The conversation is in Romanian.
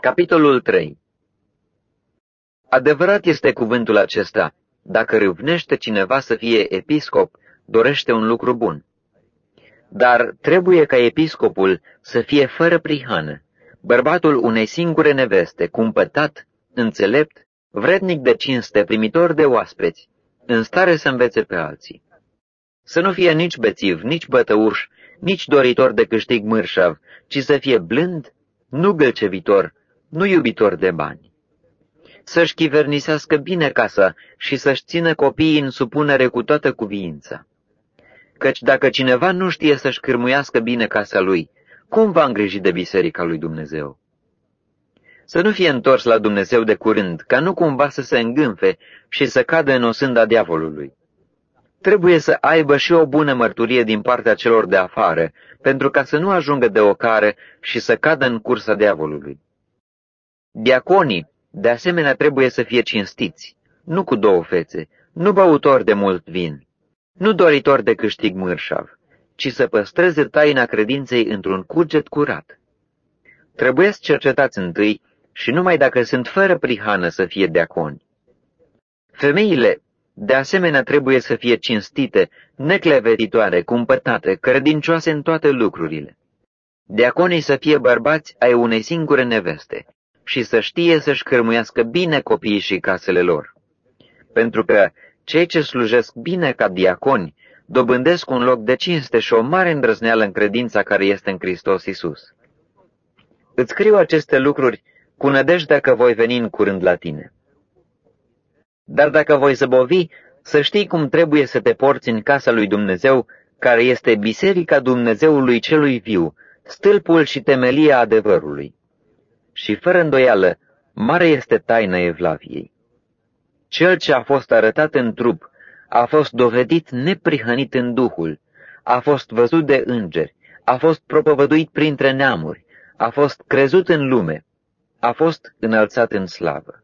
Capitolul 3 Adevărat este cuvântul acesta, dacă râvnește cineva să fie episcop, dorește un lucru bun. Dar trebuie ca episcopul să fie fără prihană, bărbatul unei singure neveste, cumpătat, înțelept, vrednic de cinste, primitor de oaspeți, în stare să învețe pe alții. Să nu fie nici bețiv, nici bătăuș, nici doritor de câștig mârșav, ci să fie blând, nu gâlcevitor, nu iubitor de bani. Să-și chivernisească bine casa și să-și țină copiii în supunere cu toată cuviința. Căci dacă cineva nu știe să-și cârmuiască bine casa lui, cum va îngriji de biserica lui Dumnezeu? Să nu fie întors la Dumnezeu de curând, ca nu cumva să se îngânfe și să cadă în osânda diavolului. Trebuie să aibă și o bună mărturie din partea celor de afară, pentru ca să nu ajungă de ocare și să cadă în cursa diavolului. Diaconii, de asemenea, trebuie să fie cinstiți, nu cu două fețe, nu băutori de mult vin, nu doritori de câștig mârșav, ci să păstreze taina credinței într-un cuget curat. Trebuie să cercetați întâi și numai dacă sunt fără prihană să fie deaconi. Femeile, de asemenea, trebuie să fie cinstite, neclevetitoare, cumpătate, credincioase în toate lucrurile. Deaconii să fie bărbați ai unei singure neveste și să știe să-și cărmuiască bine copiii și casele lor. Pentru că cei ce slujesc bine ca diaconi dobândesc un loc de cinste și o mare îndrăzneală în credința care este în Hristos Isus. Îți scriu aceste lucruri cu nădejdea că voi veni în curând la tine. Dar dacă voi zăbovi, să știi cum trebuie să te porți în casa lui Dumnezeu, care este biserica Dumnezeului celui viu, stâlpul și temelia adevărului. Și fără îndoială, mare este taina Evlaviei. Cel ce a fost arătat în trup a fost dovedit neprihănit în Duhul, a fost văzut de îngeri, a fost propovăduit printre neamuri, a fost crezut în lume, a fost înălțat în slavă.